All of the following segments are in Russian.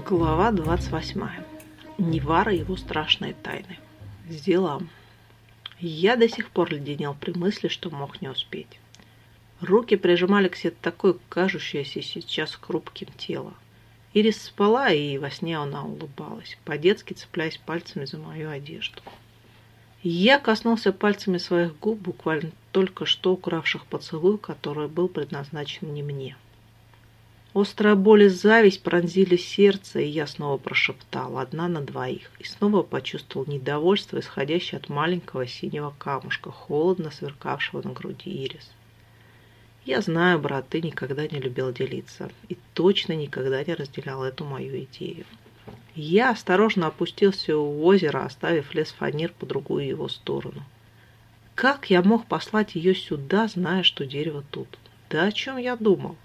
Глава 28. Невара и его страшные тайны. С делам. Я до сих пор леденел при мысли, что мог не успеть. Руки прижимали к себе такое кажущееся сейчас хрупким тело. Ирис спала, и во сне она улыбалась, по-детски цепляясь пальцами за мою одежду. Я коснулся пальцами своих губ, буквально только что укравших поцелуй, который был предназначен не мне. Острая боль и зависть пронзили сердце, и я снова прошептал «одна на двоих» и снова почувствовал недовольство, исходящее от маленького синего камушка, холодно сверкавшего на груди ирис. Я знаю, брат, ты никогда не любил делиться и точно никогда не разделял эту мою идею. Я осторожно опустился у озера, оставив лес фанер по другую его сторону. Как я мог послать ее сюда, зная, что дерево тут? Да о чем я думал?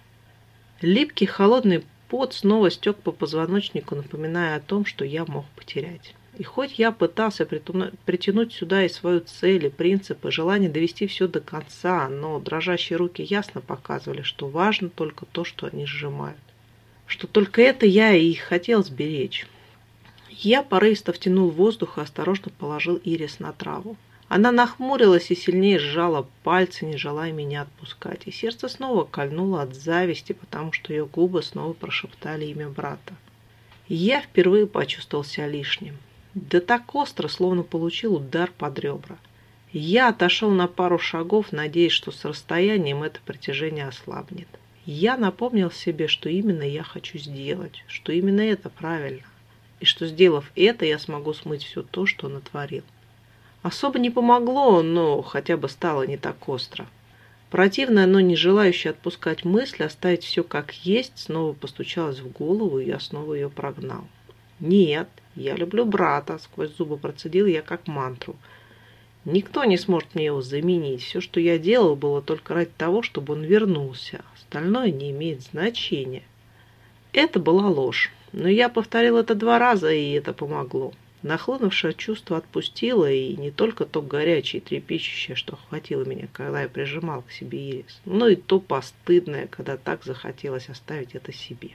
Липкий холодный пот снова стек по позвоночнику, напоминая о том, что я мог потерять. И хоть я пытался притянуть сюда и свою цель, и принципы, желание довести все до конца, но дрожащие руки ясно показывали, что важно только то, что они сжимают. Что только это я и хотел сберечь. Я порывисто втянул воздух и осторожно положил ирис на траву. Она нахмурилась и сильнее сжала пальцы, не желая меня отпускать. И сердце снова кольнуло от зависти, потому что ее губы снова прошептали имя брата. я впервые почувствовал себя лишним. Да так остро, словно получил удар под ребра. Я отошел на пару шагов, надеясь, что с расстоянием это притяжение ослабнет. Я напомнил себе, что именно я хочу сделать, что именно это правильно, и что, сделав это, я смогу смыть все то, что натворил. Особо не помогло, но хотя бы стало не так остро. Противная, но не желающая отпускать мысль, оставить все как есть, снова постучалась в голову, и я снова ее прогнал. «Нет, я люблю брата», — сквозь зубы процедил я как мантру. «Никто не сможет мне его заменить. Все, что я делал, было только ради того, чтобы он вернулся. Остальное не имеет значения». Это была ложь, но я повторил это два раза, и это помогло. Нахлынувшее чувство отпустило, и не только то горячее и трепещущее, что охватило меня, когда я прижимал к себе Ирис, но и то постыдное, когда так захотелось оставить это себе.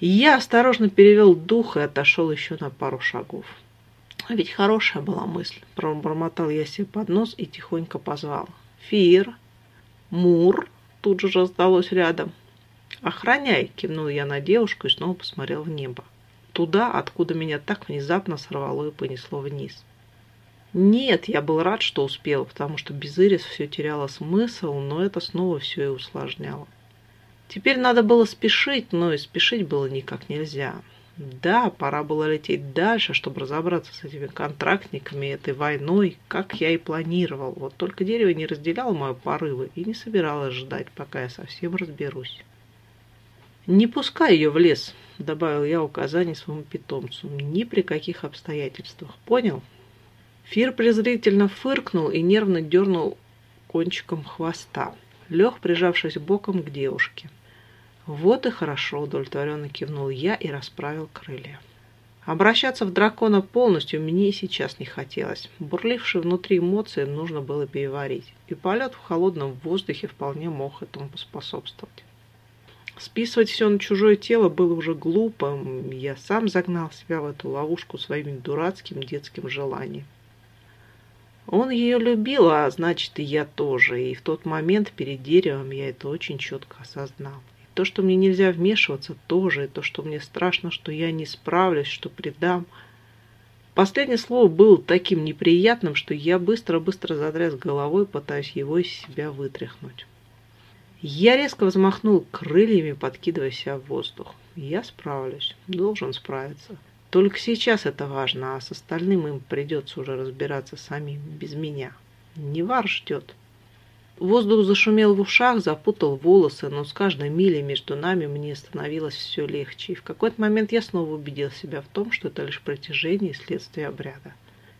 Я осторожно перевел дух и отошел еще на пару шагов. А ведь хорошая была мысль. Пробормотал я себе под нос и тихонько позвал. «Фир! Мур!» Тут же раздалось рядом. «Охраняй!» – кивнул я на девушку и снова посмотрел в небо туда, откуда меня так внезапно сорвало и понесло вниз. Нет, я был рад, что успел, потому что без Ирис все теряло смысл, но это снова все и усложняло. Теперь надо было спешить, но и спешить было никак нельзя. Да, пора было лететь дальше, чтобы разобраться с этими контрактниками, этой войной, как я и планировал. Вот только дерево не разделяло мои порывы и не собиралось ждать, пока я совсем разберусь. «Не пускай ее в лес», — добавил я указание своему питомцу. «Ни при каких обстоятельствах. Понял?» Фир презрительно фыркнул и нервно дернул кончиком хвоста, лег, прижавшись боком к девушке. «Вот и хорошо», — удовлетворенно кивнул я и расправил крылья. Обращаться в дракона полностью мне сейчас не хотелось. Бурлившие внутри эмоции нужно было переварить, и полет в холодном воздухе вполне мог этому поспособствовать. Списывать все на чужое тело было уже глупо. Я сам загнал себя в эту ловушку своим дурацким детским желанием. Он ее любил, а значит и я тоже. И в тот момент перед деревом я это очень четко осознал. И то, что мне нельзя вмешиваться, тоже. И то, что мне страшно, что я не справлюсь, что предам. Последнее слово было таким неприятным, что я быстро-быстро затряс головой, пытаясь его из себя вытряхнуть. Я резко взмахнул крыльями, подкидывая себя в воздух. Я справлюсь, должен справиться. Только сейчас это важно, а с остальным им придется уже разбираться самим, без меня. Невар ждет. Воздух зашумел в ушах, запутал волосы, но с каждой милей между нами мне становилось все легче. И в какой-то момент я снова убедил себя в том, что это лишь протяжение и следствие обряда.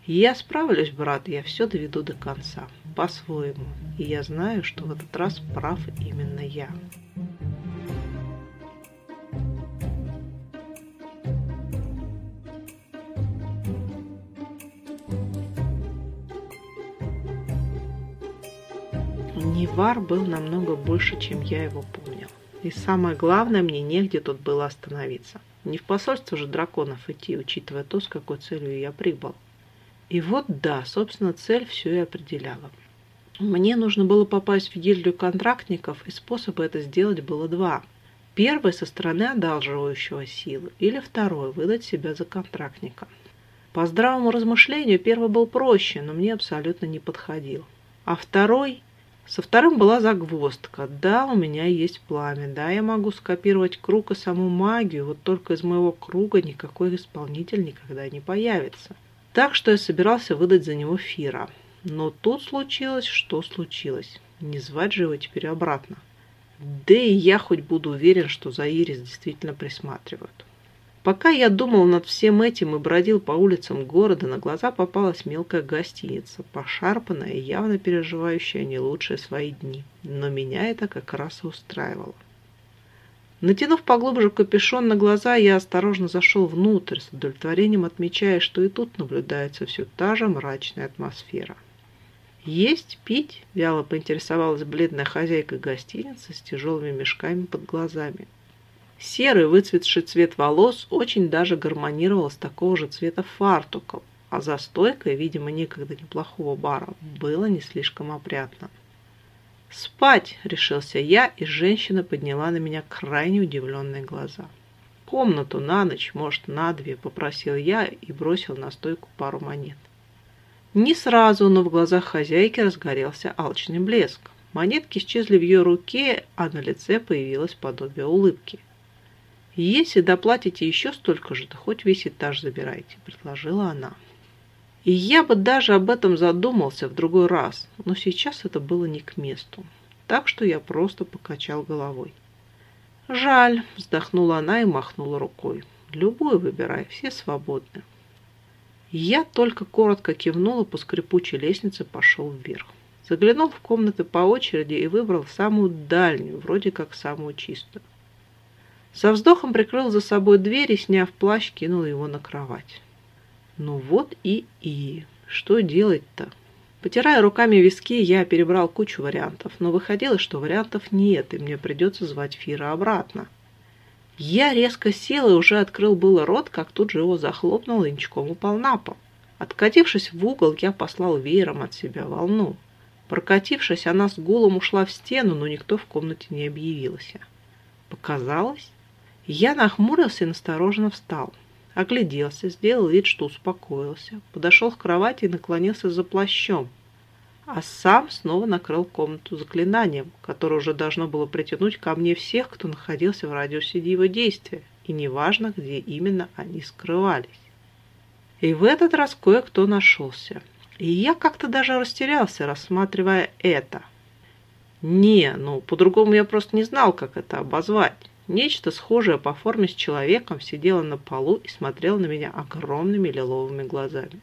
Я справлюсь, брат, я все доведу до конца, по-своему. И я знаю, что в этот раз прав именно я. Нивар был намного больше, чем я его помнил. И самое главное, мне негде тут было остановиться. Не в посольство же драконов идти, учитывая то, с какой целью я прибыл. И вот да, собственно, цель все и определяла. Мне нужно было попасть в гильдию контрактников, и способа это сделать было два. Первый со стороны одалживающего силы, или второй – выдать себя за контрактника. По здравому размышлению первый был проще, но мне абсолютно не подходил. А второй со вторым была загвоздка. Да, у меня есть пламя. Да, я могу скопировать круг и саму магию, вот только из моего круга никакой исполнитель никогда не появится. Так что я собирался выдать за него Фира. Но тут случилось, что случилось. Не звать же его теперь обратно. Да и я хоть буду уверен, что за Ирис действительно присматривают. Пока я думал над всем этим и бродил по улицам города, на глаза попалась мелкая гостиница, пошарпанная и явно переживающая не лучшие свои дни. Но меня это как раз и устраивало. Натянув поглубже капюшон на глаза, я осторожно зашел внутрь, с удовлетворением отмечая, что и тут наблюдается все та же мрачная атмосфера. «Есть, пить?» – вяло поинтересовалась бледная хозяйка гостиницы с тяжелыми мешками под глазами. Серый выцветший цвет волос очень даже гармонировал с такого же цвета фартуком, а за стойкой, видимо, некогда неплохого бара, было не слишком опрятно. «Спать!» – решился я, и женщина подняла на меня крайне удивленные глаза. «Комнату на ночь, может, на две», – попросил я и бросил на стойку пару монет. Не сразу, но в глазах хозяйки разгорелся алчный блеск. Монетки исчезли в ее руке, а на лице появилось подобие улыбки – «Если доплатите еще столько же, то хоть весь этаж забирайте», – предложила она. И я бы даже об этом задумался в другой раз, но сейчас это было не к месту. Так что я просто покачал головой. «Жаль», – вздохнула она и махнула рукой. «Любую выбирай, все свободны». Я только коротко кивнул и по скрипучей лестнице пошел вверх. Заглянул в комнаты по очереди и выбрал самую дальнюю, вроде как самую чистую. Со вздохом прикрыл за собой дверь и, сняв плащ, кинул его на кровать. Ну вот и и. Что делать-то? Потирая руками виски, я перебрал кучу вариантов, но выходило, что вариантов нет, и мне придется звать Фира обратно. Я резко сел и уже открыл было рот, как тут же его захлопнул и ничком упал на пол. Откатившись в угол, я послал веером от себя волну. Прокатившись, она с гулом ушла в стену, но никто в комнате не объявился. Показалось? Я нахмурился и настороженно встал. Огляделся, сделал вид, что успокоился, подошел к кровати и наклонился за плащом, а сам снова накрыл комнату заклинанием, которое уже должно было притянуть ко мне всех, кто находился в радиусе его действия, и неважно, где именно они скрывались. И в этот раз кое-кто нашелся. И я как-то даже растерялся, рассматривая это. Не, ну, по-другому я просто не знал, как это обозвать. Нечто схожее по форме с человеком сидело на полу и смотрело на меня огромными лиловыми глазами.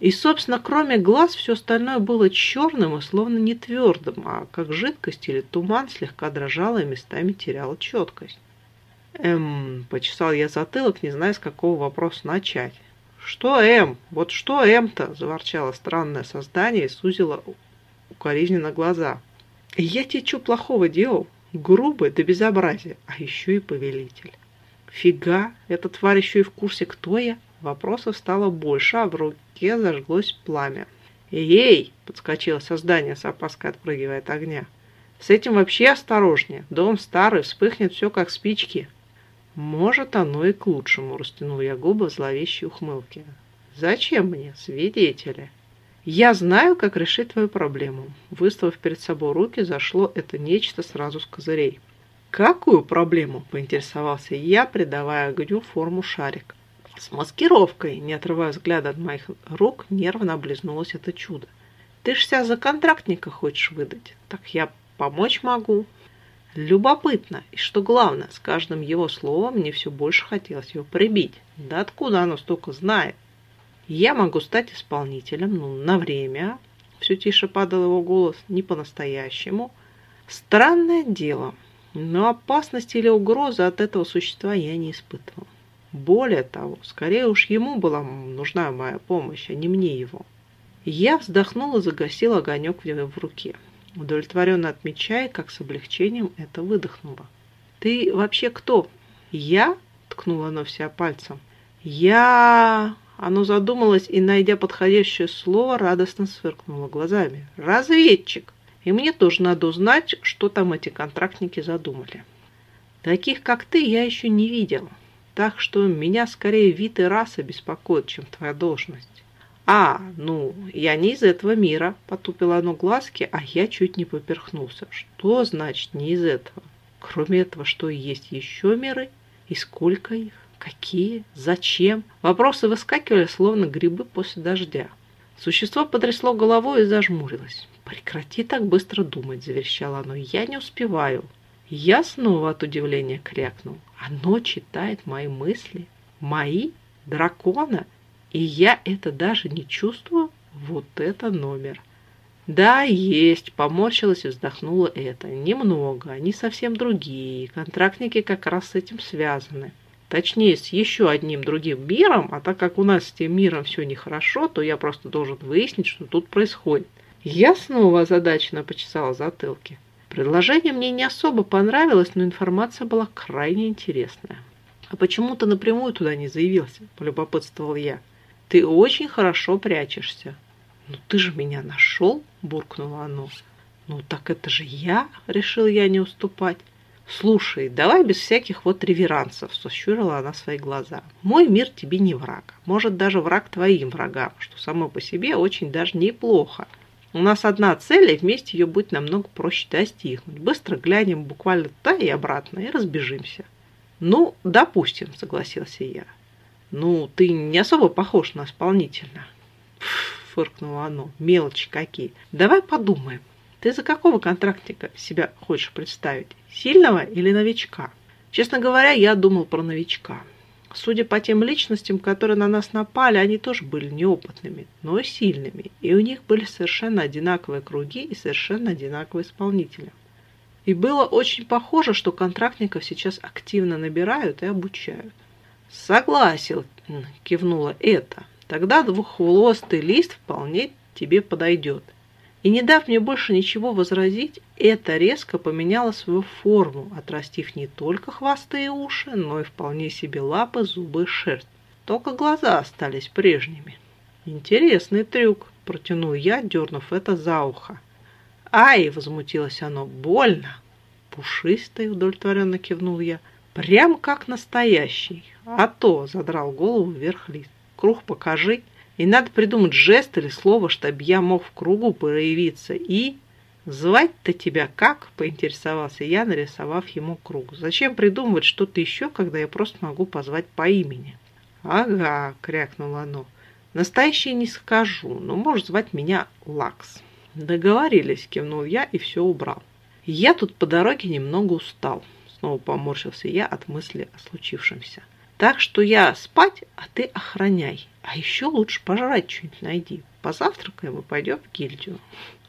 И, собственно, кроме глаз, все остальное было черным и словно не твердым, а как жидкость или туман слегка дрожало и местами теряло четкость. «Эм...» – почесал я затылок, не зная, с какого вопроса начать. «Что Эм? Вот что Эм-то?» – заворчало странное создание и сузило укоризненно глаза. «Я тебе что плохого делал?» Грубый до безобразия, а еще и повелитель. Фига, эта тварь еще и в курсе, кто я? Вопросов стало больше, а в руке зажглось пламя. «Эй!» – подскочило создание, с опаской отпрыгивая от огня. «С этим вообще осторожнее. Дом старый, вспыхнет все как спички». «Может, оно и к лучшему», – растянул я губы в зловещей ухмылке. «Зачем мне свидетели?» «Я знаю, как решить твою проблему». Выставив перед собой руки, зашло это нечто сразу с козырей. «Какую проблему?» – поинтересовался я, придавая огню форму шарика. С маскировкой, не отрывая взгляда от моих рук, нервно облизнулось это чудо. «Ты ж себя за контрактника хочешь выдать? Так я помочь могу». Любопытно, и что главное, с каждым его словом мне все больше хотелось его прибить. Да откуда оно столько знает? Я могу стать исполнителем, ну, на время. Все тише падал его голос, не по-настоящему. Странное дело, но опасности или угрозы от этого существа я не испытывал. Более того, скорее уж ему была нужна моя помощь, а не мне его. Я вздохнул и загасил огонек в руке, удовлетворенно отмечая, как с облегчением это выдохнуло. «Ты вообще кто?» «Я?» ткнула оно вся пальцем. «Я...» Оно задумалось и, найдя подходящее слово, радостно сверкнуло глазами. «Разведчик! И мне тоже надо узнать, что там эти контрактники задумали. Таких, как ты, я еще не видел, так что меня скорее вид и раса беспокоят, чем твоя должность». «А, ну, я не из этого мира», — потупило оно глазки, а я чуть не поперхнулся. «Что значит не из этого? Кроме этого, что есть еще миры? И сколько их?» Какие? Зачем? Вопросы выскакивали, словно грибы после дождя. Существо потрясло головой и зажмурилось. «Прекрати так быстро думать», — заверещало оно. «Я не успеваю». Я снова от удивления крякнул. «Оно читает мои мысли? Мои? Дракона? И я это даже не чувствую? Вот это номер!» «Да, есть», — поморщилась и вздохнула это. «Немного, они совсем другие. Контрактники как раз с этим связаны. Точнее, с еще одним другим миром, а так как у нас с тем миром все нехорошо, то я просто должен выяснить, что тут происходит. Я снова озадаченно почесала затылки. Предложение мне не особо понравилось, но информация была крайне интересная. «А почему ты напрямую туда не заявился?» – полюбопытствовал я. «Ты очень хорошо прячешься». «Ну ты же меня нашел!» – буркнуло оно. «Ну так это же я!» – решил я не уступать. «Слушай, давай без всяких вот реверансов», — сощурила она свои глаза. «Мой мир тебе не враг, может даже враг твоим врагам, что само по себе очень даже неплохо. У нас одна цель, и вместе ее будет намного проще достигнуть. Быстро глянем буквально туда и обратно, и разбежимся». «Ну, допустим», — согласился я. «Ну, ты не особо похож на исполнителя». фыркнуло оно. «Мелочи какие. Давай подумаем. Ты за какого контрактника себя хочешь представить? Сильного или новичка? Честно говоря, я думал про новичка. Судя по тем личностям, которые на нас напали, они тоже были неопытными, но сильными, и у них были совершенно одинаковые круги и совершенно одинаковые исполнители. И было очень похоже, что контрактников сейчас активно набирают и обучают. «Согласен», – кивнула это. «Тогда двуххвостый лист вполне тебе подойдет. И не дав мне больше ничего возразить, это резко поменяло свою форму, отрастив не только хвосты и уши, но и вполне себе лапы, зубы и шерсть. Только глаза остались прежними. «Интересный трюк», – протянул я, дернув это за ухо. «Ай!» – возмутилось оно. «Больно!» «Пушистый!» – удовлетворенно кивнул я. «Прям как настоящий!» «А то!» – задрал голову вверх лист. «Круг покажи!» И надо придумать жест или слово, чтобы я мог в кругу проявиться. И звать-то тебя как? Поинтересовался я, нарисовав ему круг. Зачем придумывать что-то еще, когда я просто могу позвать по имени? Ага, крякнуло оно. Настоящее не скажу, но можешь звать меня Лакс. Договорились, кивнул я и все убрал. Я тут по дороге немного устал. Снова поморщился я от мысли о случившемся. Так что я спать, а ты охраняй. А еще лучше пожрать что-нибудь найди. Позавтракаем и пойдем в гильдию.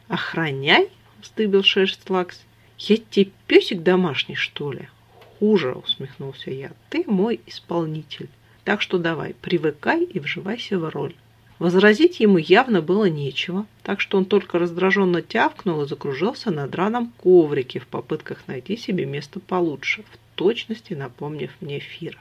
Охраняй, вздыбил шерсть Лакс. Я тебе песик домашний, что ли? Хуже, усмехнулся я. Ты мой исполнитель. Так что давай, привыкай и вживайся в роль. Возразить ему явно было нечего, так что он только раздраженно тявкнул и закружился на драном коврике в попытках найти себе место получше, в точности напомнив мне Фира.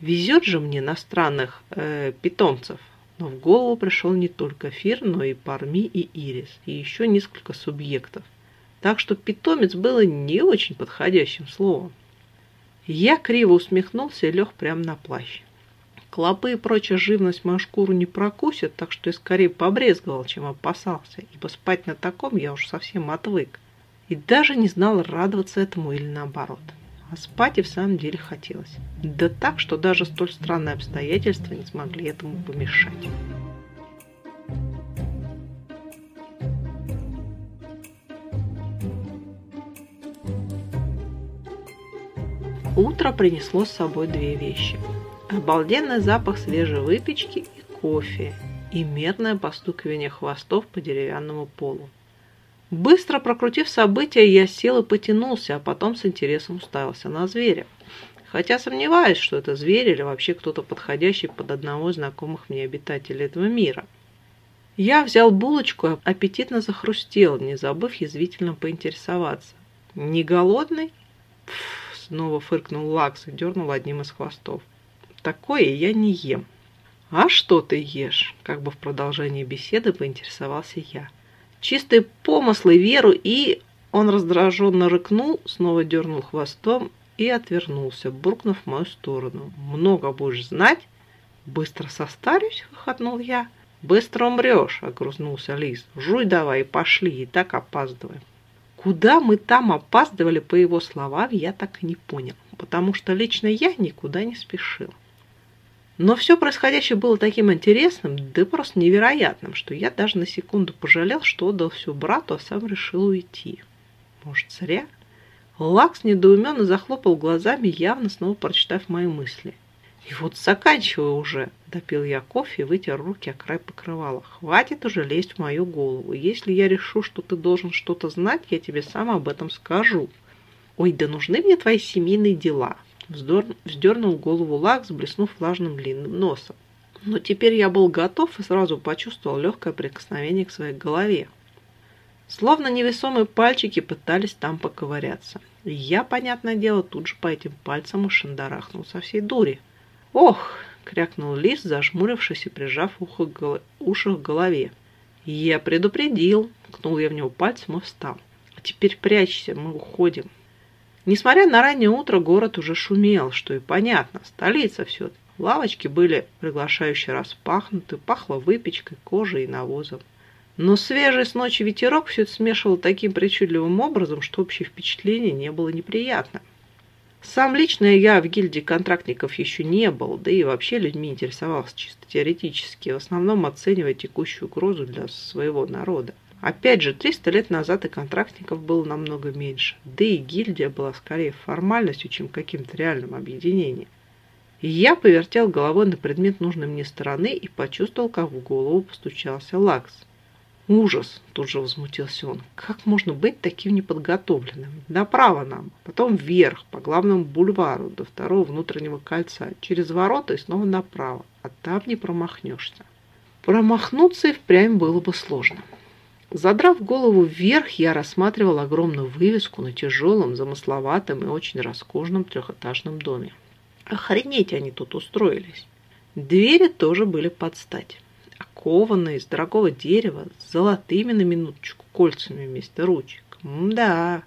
Везет же мне на странных э, питомцев. Но в голову пришел не только Фир, но и Парми и Ирис, и еще несколько субъектов. Так что питомец было не очень подходящим словом. Я криво усмехнулся и лег прямо на плащ. Клопы и прочая живность мою шкуру не прокусят, так что я скорее побрезговал, чем опасался, ибо спать на таком я уж совсем отвык. И даже не знал, радоваться этому или наоборот. А спать и в самом деле хотелось. Да так, что даже столь странные обстоятельства не смогли этому помешать. Утро принесло с собой две вещи. Обалденный запах свежей выпечки и кофе, и мерное постукивание хвостов по деревянному полу. Быстро прокрутив события, я сел и потянулся, а потом с интересом уставился на зверя. Хотя сомневаюсь, что это зверь или вообще кто-то подходящий под одного из знакомых мне обитателей этого мира. Я взял булочку и аппетитно захрустел, не забыв язвительно поинтересоваться. «Не голодный?» Пфф, снова фыркнул Лакс и дернул одним из хвостов. Такое я не ем. А что ты ешь? Как бы в продолжении беседы поинтересовался я. Чистые помыслы, веру и... Он раздраженно рыкнул, снова дернул хвостом и отвернулся, буркнув в мою сторону. «Много будешь знать?» «Быстро состарюсь?» — хохотнул я. «Быстро умрешь!» — огрызнулся лис. «Жуй давай пошли, и так опаздываем». Куда мы там опаздывали, по его словам, я так и не понял, потому что лично я никуда не спешил. Но все происходящее было таким интересным, да просто невероятным, что я даже на секунду пожалел, что отдал все брату, а сам решил уйти. Может, зря? Лакс недоуменно захлопал глазами, явно снова прочитав мои мысли. И вот заканчиваю уже, допил я кофе и вытер руки о край покрывала. Хватит уже лезть в мою голову. Если я решу, что ты должен что-то знать, я тебе сам об этом скажу. Ой, да нужны мне твои семейные дела. Вздор... Вздернул голову Лакс, блеснув влажным длинным носом. Но теперь я был готов и сразу почувствовал легкое прикосновение к своей голове. Словно невесомые пальчики пытались там поковыряться. Я, понятное дело, тут же по этим пальцам и шандарахнул со всей дури. «Ох!» — крякнул лис, зажмурившись и прижав ухо гол... уши к голове. «Я предупредил!» — ткнул я в него пальцем и встал. «А теперь прячься, мы уходим!» Несмотря на раннее утро, город уже шумел, что и понятно, столица все-таки. Лавочки были приглашающе распахнуты, пахло выпечкой, кожей и навозом. Но свежий с ночи ветерок все это смешивал таким причудливым образом, что общее впечатление не было неприятным. Сам лично я в гильдии контрактников еще не был, да и вообще людьми интересовался чисто теоретически, в основном оценивая текущую угрозу для своего народа. Опять же, 300 лет назад и контрактников было намного меньше, да и гильдия была скорее формальностью, чем каким-то реальным объединением. Я повертел головой на предмет нужной мне стороны и почувствовал, как в голову постучался Лакс – Ужас, тут же возмутился он. Как можно быть таким неподготовленным? Направо нам, потом вверх, по главному бульвару, до второго внутреннего кольца, через ворота и снова направо, а там не промахнешься. Промахнуться и впрямь было бы сложно. Задрав голову вверх, я рассматривал огромную вывеску на тяжелом, замысловатом и очень роскошном трехэтажном доме. Охренеть они тут устроились. Двери тоже были под стать кованные, из дорогого дерева, с золотыми на минуточку кольцами вместо ручек. да.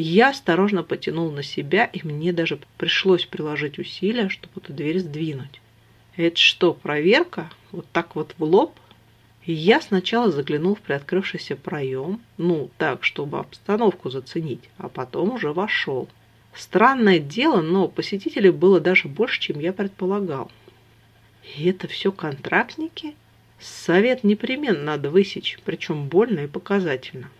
Я осторожно потянул на себя, и мне даже пришлось приложить усилия, чтобы эту дверь сдвинуть. Это что, проверка? Вот так вот в лоб? Я сначала заглянул в приоткрывшийся проем, ну, так, чтобы обстановку заценить, а потом уже вошел. Странное дело, но посетителей было даже больше, чем я предполагал. И это все контрактники? Совет непременно надо высечь, причем больно и показательно.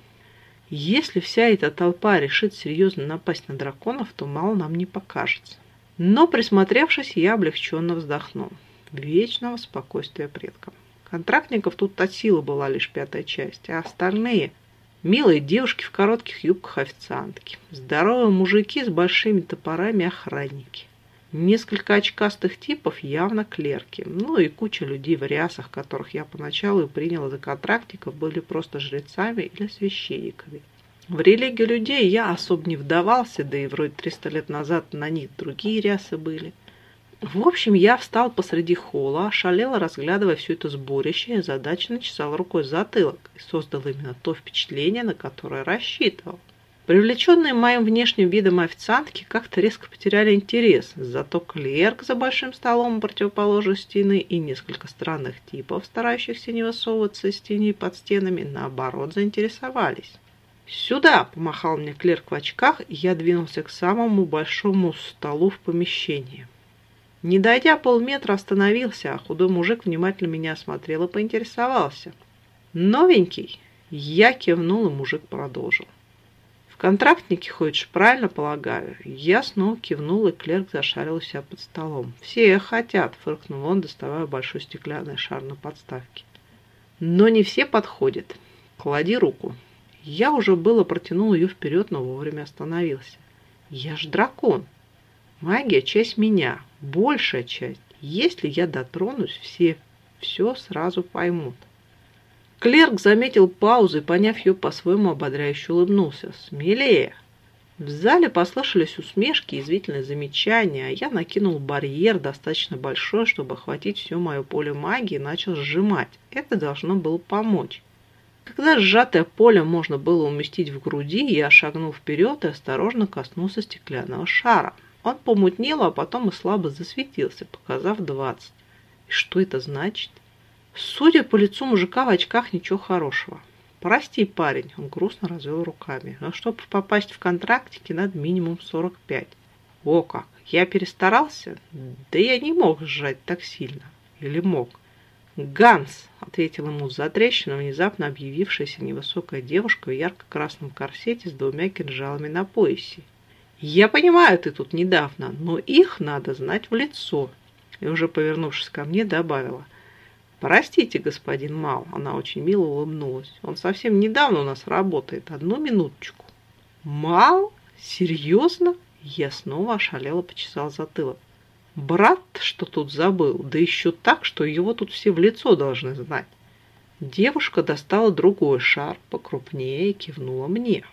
Если вся эта толпа решит серьезно напасть на драконов, то мало нам не покажется. Но, присмотревшись, я облегченно вздохнул. Вечного спокойствия предкам. Контрактников тут от силы была лишь пятая часть, а остальные – милые девушки в коротких юбках официантки, здоровые мужики с большими топорами охранники. Несколько очкастых типов явно клерки, ну и куча людей в рясах, которых я поначалу и приняла за контрактиков, были просто жрецами или священниками. В религию людей я особо не вдавался, да и вроде 300 лет назад на них другие рясы были. В общем, я встал посреди холла, ошалело разглядывая все это сборище и задачно чесал рукой затылок и создал именно то впечатление, на которое рассчитывал. Привлеченные моим внешним видом официантки как-то резко потеряли интерес, зато клерк за большим столом противоположной стены и несколько странных типов, старающихся не высовываться из тени под стенами, наоборот заинтересовались. «Сюда!» – помахал мне клерк в очках, и я двинулся к самому большому столу в помещении. Не дойдя полметра, остановился, а худой мужик внимательно меня осмотрел и поинтересовался. «Новенький?» Я кивнул, и мужик продолжил. Контрактники ходишь, правильно полагаю?» Я снова кивнул, и клерк зашарил себя под столом. «Все хотят», — фыркнул он, доставая большой стеклянный шар на подставке. «Но не все подходят. Клади руку». Я уже было протянул ее вперед, но вовремя остановился. «Я ж дракон. Магия — часть меня, большая часть. Если я дотронусь, все все сразу поймут. Клерк заметил паузу и, поняв ее по-своему, ободряюще улыбнулся. «Смелее!» В зале послышались усмешки и извительные замечания, а я накинул барьер достаточно большой, чтобы охватить все мое поле магии и начал сжимать. Это должно было помочь. Когда сжатое поле можно было уместить в груди, я шагнул вперед и осторожно коснулся стеклянного шара. Он помутнел, а потом и слабо засветился, показав двадцать. И что это значит? Судя по лицу мужика в очках, ничего хорошего. «Прости, парень», — он грустно развел руками. «Но чтобы попасть в контрактики, надо минимум 45». «О как! Я перестарался? Да я не мог сжать так сильно. Или мог?» «Ганс!» — ответил ему за трещину внезапно объявившаяся невысокая девушка в ярко-красном корсете с двумя кинжалами на поясе. «Я понимаю, ты тут недавно, но их надо знать в лицо». И уже повернувшись ко мне, добавила — «Простите, господин Мал», она очень мило улыбнулась. «Он совсем недавно у нас работает. Одну минуточку». «Мал? Серьезно?» Я снова ошалела, почесал затылок. «Брат, что тут забыл? Да еще так, что его тут все в лицо должны знать». Девушка достала другой шар, покрупнее, и кивнула мне.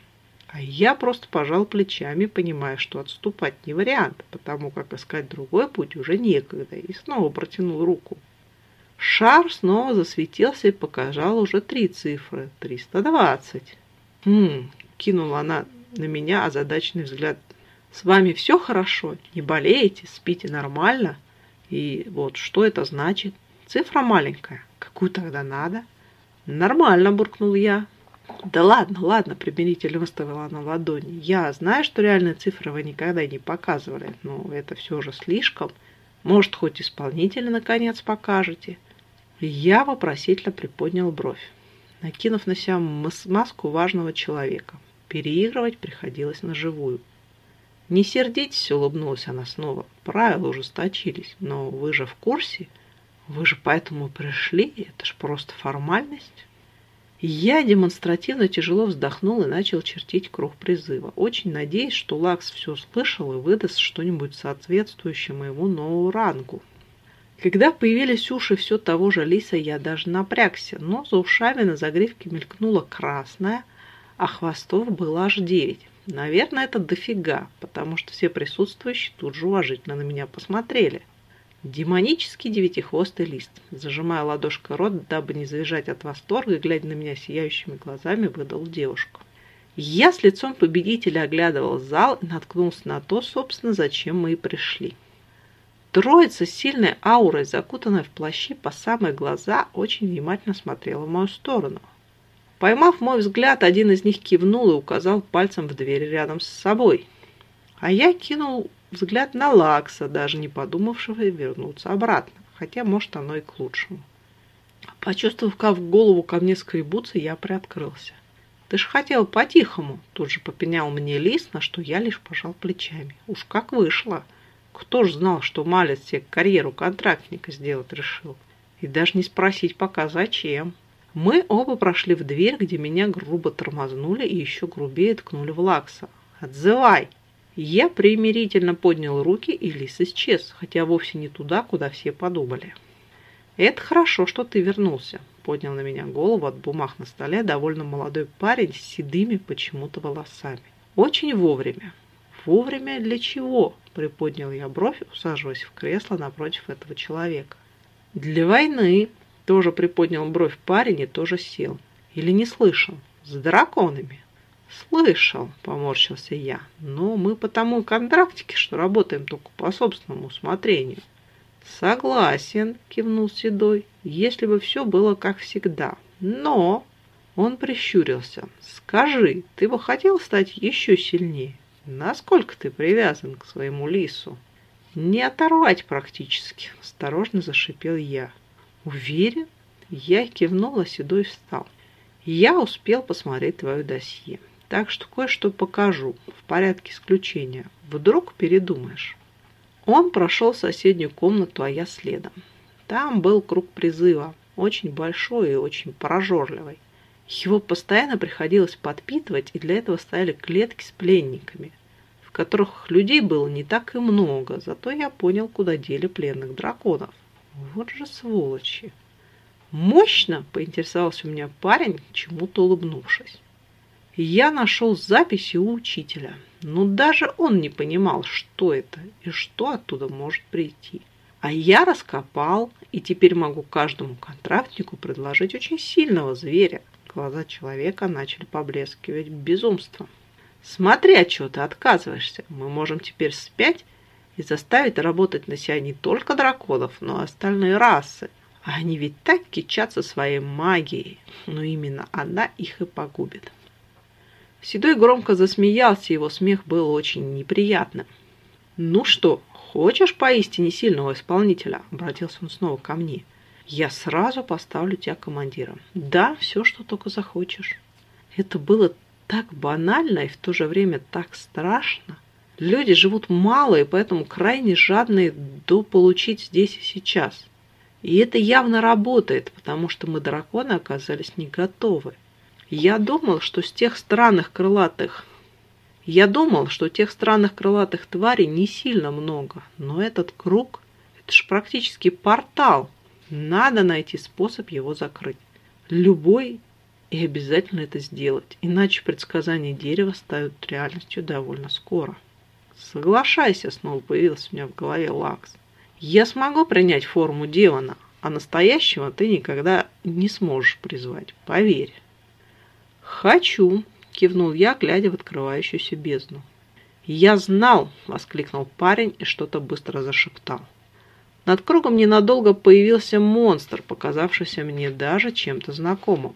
А я просто пожал плечами, понимая, что отступать не вариант, потому как искать другой путь уже некогда, и снова протянул руку. Шар снова засветился и показал уже три цифры. 320. «Хм...» — кинула она на меня озадаченный взгляд. «С вами все хорошо? Не болеете? Спите нормально?» «И вот что это значит? Цифра маленькая. Какую тогда надо?» «Нормально», — буркнул я. «Да ладно, ладно», — примирительно выставила на ладони. «Я знаю, что реальные цифры вы никогда не показывали, но это все же слишком. Может, хоть исполнителя наконец покажете?» Я вопросительно приподнял бровь, накинув на себя маску важного человека. Переигрывать приходилось на живую. «Не сердитесь», — улыбнулась она снова. «Правила ужесточились, но вы же в курсе. Вы же поэтому пришли, это ж просто формальность». Я демонстративно тяжело вздохнул и начал чертить круг призыва, очень надеясь, что Лакс все слышал и выдаст что-нибудь соответствующее моему новому рангу. Когда появились уши все того же лиса, я даже напрягся, но за ушами на загривке мелькнула красная, а хвостов было аж девять. Наверное, это дофига, потому что все присутствующие тут же уважительно на меня посмотрели. Демонический девятихвостый лист. Зажимая ладошкой рот, дабы не завизжать от восторга, глядя на меня сияющими глазами, выдал девушку. Я с лицом победителя оглядывал зал и наткнулся на то, собственно, зачем мы и пришли. Троица с сильной аурой, закутанная в плащи по самые глаза, очень внимательно смотрела в мою сторону. Поймав мой взгляд, один из них кивнул и указал пальцем в дверь рядом с собой. А я кинул взгляд на Лакса, даже не подумавшего вернуться обратно, хотя, может, оно и к лучшему. Почувствовав, как в голову ко мне скребутся, я приоткрылся. «Ты ж хотел по-тихому!» Тут же попенял мне лист, на что я лишь пожал плечами. «Уж как вышло!» Кто ж знал, что Малец себе карьеру контрактника сделать решил? И даже не спросить пока зачем. Мы оба прошли в дверь, где меня грубо тормознули и еще грубее ткнули в лакса. «Отзывай!» Я примирительно поднял руки, и лис исчез, хотя вовсе не туда, куда все подумали. «Это хорошо, что ты вернулся», — поднял на меня голову от бумаг на столе довольно молодой парень с седыми почему-то волосами. «Очень вовремя». «Вовремя для чего?» Приподнял я бровь, усаживаясь в кресло напротив этого человека. «Для войны!» Тоже приподнял бровь парень и тоже сел. «Или не слышал? С драконами?» «Слышал», — поморщился я. «Но мы потому контрактики, что работаем только по собственному усмотрению». «Согласен», — кивнул Седой, — «если бы все было как всегда. Но...» Он прищурился. «Скажи, ты бы хотел стать еще сильнее?» Насколько ты привязан к своему лису? Не оторвать практически, осторожно зашипел я. Уверен? Я кивнула, Седой встал. Я успел посмотреть твое досье, так что кое-что покажу в порядке исключения. Вдруг передумаешь. Он прошел в соседнюю комнату, а я следом. Там был круг призыва, очень большой и очень прожорливый. Его постоянно приходилось подпитывать, и для этого ставили клетки с пленниками, в которых людей было не так и много, зато я понял, куда дели пленных драконов. Вот же сволочи! «Мощно!» – поинтересовался у меня парень, чему-то улыбнувшись. Я нашел записи у учителя. Но даже он не понимал, что это и что оттуда может прийти. А я раскопал, и теперь могу каждому контрактнику предложить очень сильного зверя. Глаза человека начали поблескивать безумством. Смотри, а чего ты отказываешься? Мы можем теперь спять и заставить работать на себя не только драконов, но и остальные расы. А они ведь так кичатся своей магией, но именно она их и погубит. Седой громко засмеялся, его смех был очень неприятным. «Ну что, хочешь поистине сильного исполнителя?» Обратился он снова ко мне. «Я сразу поставлю тебя командиром. Да, все, что только захочешь». Это было так банально и в то же время так страшно. Люди живут мало и поэтому крайне жадные до получить здесь и сейчас. И это явно работает, потому что мы, драконы, оказались не готовы. Я думал, что с тех странных крылатых... Я думал, что тех странных крылатых тварей не сильно много, но этот круг, это же практически портал. Надо найти способ его закрыть. Любой и обязательно это сделать, иначе предсказания дерева станут реальностью довольно скоро. Соглашайся, снова появился у меня в голове Лакс. Я смогу принять форму Девана, а настоящего ты никогда не сможешь призвать, поверь. Хочу, кивнул я, глядя в открывающуюся бездну. «Я знал!» – воскликнул парень и что-то быстро зашептал. Над кругом ненадолго появился монстр, показавшийся мне даже чем-то знакомым.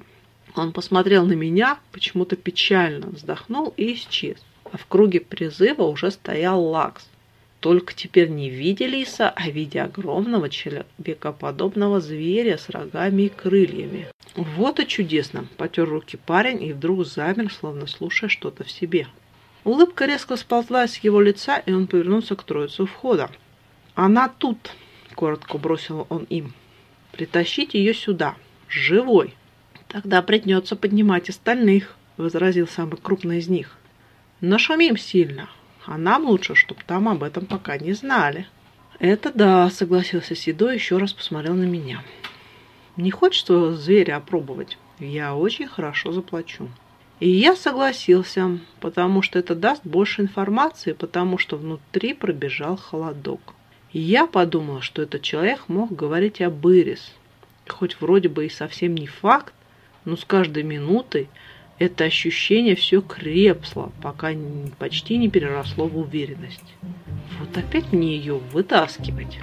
Он посмотрел на меня, почему-то печально вздохнул и исчез. А в круге призыва уже стоял Лакс. Только теперь не в виде лиса, а в виде огромного человекоподобного зверя с рогами и крыльями. Вот и чудесно! Потер руки парень и вдруг замер, словно слушая что-то в себе. Улыбка резко сползла с его лица, и он повернулся к троицу входа. «Она тут!» — коротко бросил он им. «Притащите ее сюда! Живой!» «Тогда придется поднимать остальных», — возразил самый крупный из них. «Нашумим сильно, а нам лучше, чтобы там об этом пока не знали». «Это да», — согласился Седой, еще раз посмотрел на меня. «Не своего зверя опробовать? Я очень хорошо заплачу». И я согласился, потому что это даст больше информации, потому что внутри пробежал холодок. И я подумала, что этот человек мог говорить об Ирис, хоть вроде бы и совсем не факт, но с каждой минутой это ощущение все крепло, пока почти не переросло в уверенность. Вот опять мне ее вытаскивать.